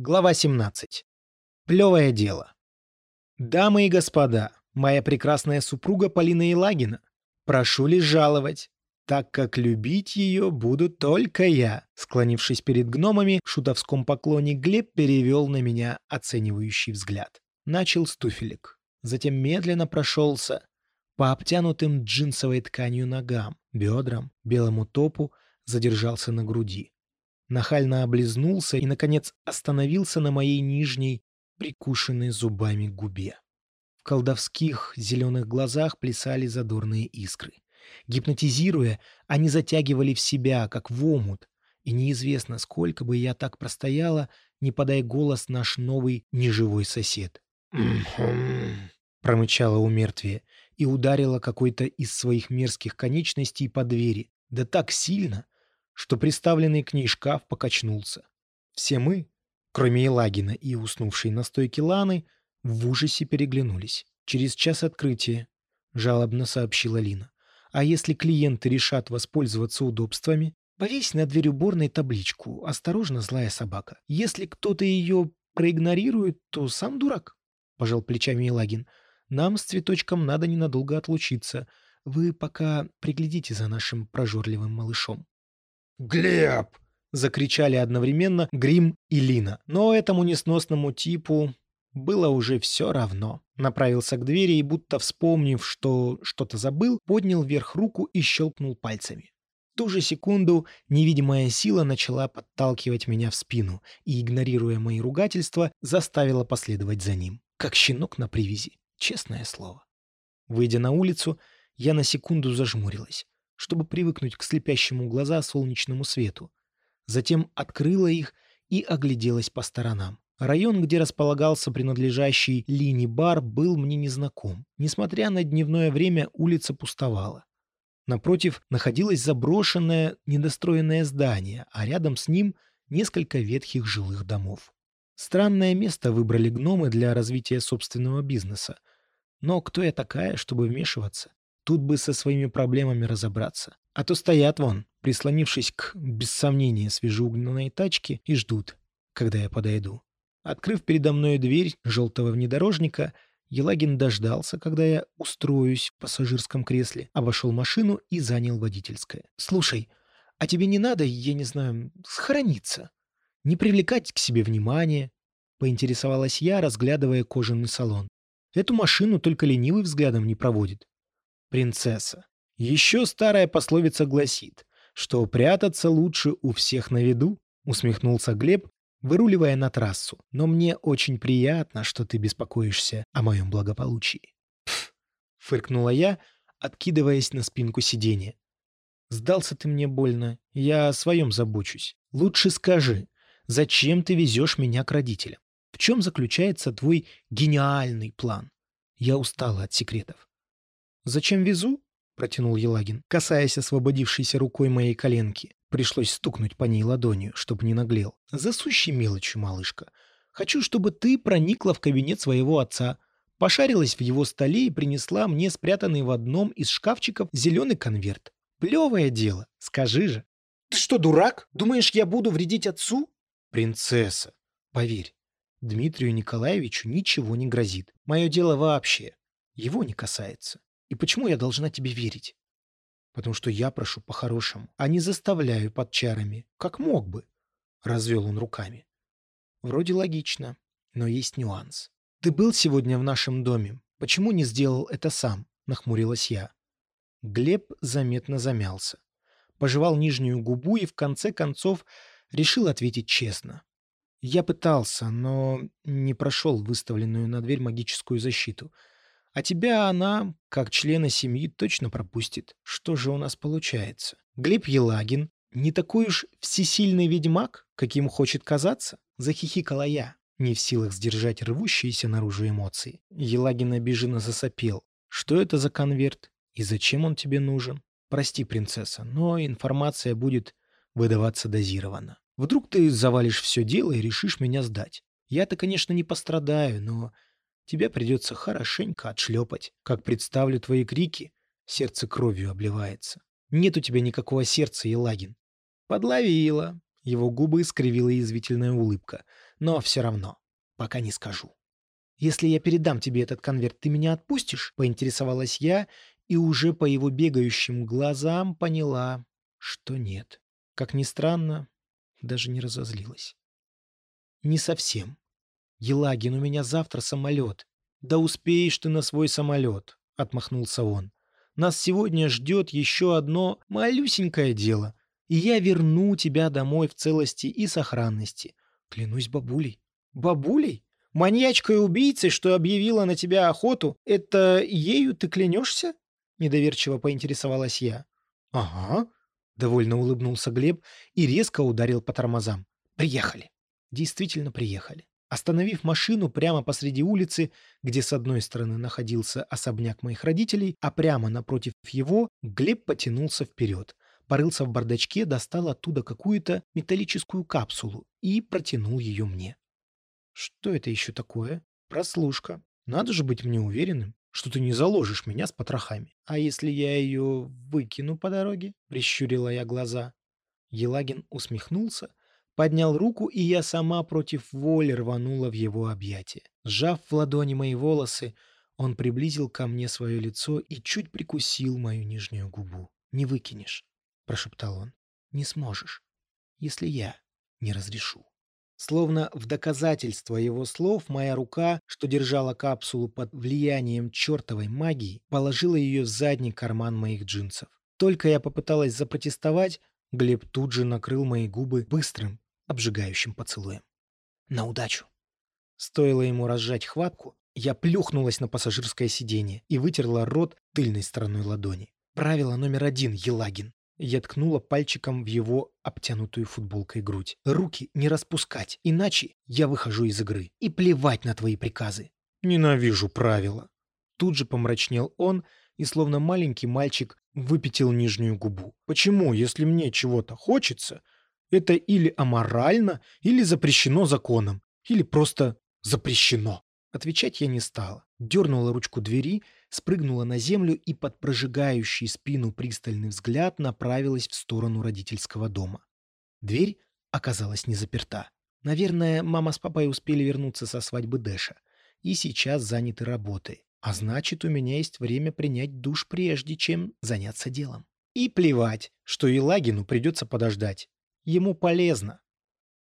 Глава 17. Плевое дело. Дамы и господа, моя прекрасная супруга Полина Елагина. Прошу лишь жаловать, так как любить ее буду только я. Склонившись перед гномами, в шутовском поклоне Глеб перевел на меня оценивающий взгляд. Начал с туфелек. Затем медленно прошелся по обтянутым джинсовой тканью ногам, бедрам, белому топу, задержался на груди нахально облизнулся и, наконец, остановился на моей нижней, прикушенной зубами губе. В колдовских зеленых глазах плясали задорные искры. Гипнотизируя, они затягивали в себя, как в омут, и неизвестно, сколько бы я так простояла, не подай голос наш новый неживой сосед. промычала у мертвия и ударила какой-то из своих мерзких конечностей по двери, да так сильно, что приставленный к ней шкаф покачнулся. Все мы, кроме Елагина и уснувшей на стойке Ланы, в ужасе переглянулись. Через час открытия, жалобно сообщила Лина. А если клиенты решат воспользоваться удобствами, повесь на дверь уборной табличку «Осторожно, злая собака». Если кто-то ее проигнорирует, то сам дурак, — пожал плечами Елагин. Нам с цветочком надо ненадолго отлучиться. Вы пока приглядите за нашим прожорливым малышом. «Глеб!» — закричали одновременно Грим и Лина. Но этому несносному типу было уже все равно. Направился к двери и, будто вспомнив, что что-то забыл, поднял вверх руку и щелкнул пальцами. В ту же секунду невидимая сила начала подталкивать меня в спину и, игнорируя мои ругательства, заставила последовать за ним. Как щенок на привязи, честное слово. Выйдя на улицу, я на секунду зажмурилась чтобы привыкнуть к слепящему глаза солнечному свету. Затем открыла их и огляделась по сторонам. Район, где располагался принадлежащий Лини бар, был мне незнаком. Несмотря на дневное время, улица пустовала. Напротив находилось заброшенное, недостроенное здание, а рядом с ним несколько ветхих жилых домов. Странное место выбрали гномы для развития собственного бизнеса. Но кто я такая, чтобы вмешиваться? Тут бы со своими проблемами разобраться. А то стоят вон, прислонившись к, без сомнения, свежеугнанной тачке и ждут, когда я подойду. Открыв передо мной дверь желтого внедорожника, Елагин дождался, когда я устроюсь в пассажирском кресле, обошел машину и занял водительское. «Слушай, а тебе не надо, я не знаю, схорониться? Не привлекать к себе внимания?» — поинтересовалась я, разглядывая кожаный салон. «Эту машину только ленивый взглядом не проводит принцесса. Еще старая пословица гласит, что прятаться лучше у всех на виду, усмехнулся Глеб, выруливая на трассу. Но мне очень приятно, что ты беспокоишься о моем благополучии. Пф, фыркнула я, откидываясь на спинку сиденья. Сдался ты мне больно, я о своем забочусь. Лучше скажи, зачем ты везешь меня к родителям? В чем заключается твой гениальный план? Я устала от секретов. «Зачем везу?» — протянул Елагин, касаясь освободившейся рукой моей коленки. Пришлось стукнуть по ней ладонью, чтобы не наглел. «За сущей мелочью, малышка. Хочу, чтобы ты проникла в кабинет своего отца, пошарилась в его столе и принесла мне спрятанный в одном из шкафчиков зеленый конверт. Плевое дело, скажи же». «Ты что, дурак? Думаешь, я буду вредить отцу?» «Принцесса, поверь, Дмитрию Николаевичу ничего не грозит. Мое дело вообще. Его не касается. И почему я должна тебе верить? Потому что я прошу по-хорошему, а не заставляю под чарами, как мог бы. Развел он руками. Вроде логично, но есть нюанс. Ты был сегодня в нашем доме. Почему не сделал это сам? Нахмурилась я. Глеб заметно замялся. Пожевал нижнюю губу и в конце концов решил ответить честно. Я пытался, но не прошел выставленную на дверь магическую защиту — а тебя она, как члена семьи, точно пропустит. Что же у нас получается? Глеб Елагин не такой уж всесильный ведьмак, каким хочет казаться? Захихикала я, не в силах сдержать рвущиеся наружу эмоции. Елагин обиженно засопел. Что это за конверт? И зачем он тебе нужен? Прости, принцесса, но информация будет выдаваться дозированно. Вдруг ты завалишь все дело и решишь меня сдать. Я-то, конечно, не пострадаю, но Тебя придется хорошенько отшлепать. Как представлю твои крики, сердце кровью обливается. Нет у тебя никакого сердца, Елагин. Подловила. Его губы скривила язвительная улыбка. «Но все равно, пока не скажу». «Если я передам тебе этот конверт, ты меня отпустишь?» — поинтересовалась я, и уже по его бегающим глазам поняла, что нет. Как ни странно, даже не разозлилась. «Не совсем. Елагин, у меня завтра самолет. Да успеешь ты на свой самолет», — отмахнулся он. «Нас сегодня ждет еще одно малюсенькое дело, и я верну тебя домой в целости и сохранности. Клянусь бабулей». «Бабулей?» Маньячкой убийцей, что объявила на тебя охоту, это ею ты клянешься?» Недоверчиво поинтересовалась я. «Ага», — довольно улыбнулся Глеб и резко ударил по тормозам. «Приехали». Действительно приехали. Остановив машину прямо посреди улицы, где с одной стороны находился особняк моих родителей, а прямо напротив его, Глеб потянулся вперед, порылся в бардачке, достал оттуда какую-то металлическую капсулу и протянул ее мне. Что это еще такое? Прослушка. Надо же быть мне уверенным, что ты не заложишь меня с потрохами. А если я ее выкину по дороге? Прищурила я глаза. Елагин усмехнулся, поднял руку, и я сама против воли рванула в его объятия. Сжав в ладони мои волосы, он приблизил ко мне свое лицо и чуть прикусил мою нижнюю губу. «Не выкинешь», — прошептал он. «Не сможешь, если я не разрешу». Словно в доказательство его слов, моя рука, что держала капсулу под влиянием чертовой магии, положила ее в задний карман моих джинсов. Только я попыталась запротестовать, Глеб тут же накрыл мои губы быстрым, обжигающим поцелуем. На удачу. Стоило ему разжать хватку, я плюхнулась на пассажирское сиденье и вытерла рот тыльной стороной ладони. Правило номер один, Елагин. Я ткнула пальчиком в его обтянутую футболкой грудь. «Руки не распускать, иначе я выхожу из игры. И плевать на твои приказы». «Ненавижу правила». Тут же помрачнел он и, словно маленький мальчик, выпятил нижнюю губу. «Почему, если мне чего-то хочется, это или аморально, или запрещено законом, или просто запрещено?» Отвечать я не стала. Дернула ручку двери спрыгнула на землю и под прожигающий спину пристальный взгляд направилась в сторону родительского дома. Дверь оказалась не заперта. Наверное, мама с папой успели вернуться со свадьбы Дэша и сейчас заняты работой. А значит, у меня есть время принять душ прежде, чем заняться делом. И плевать, что Елагину придется подождать. Ему полезно.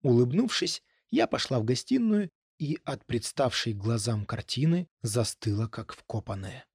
Улыбнувшись, я пошла в гостиную и от представшей глазам картины застыла как вкопанная.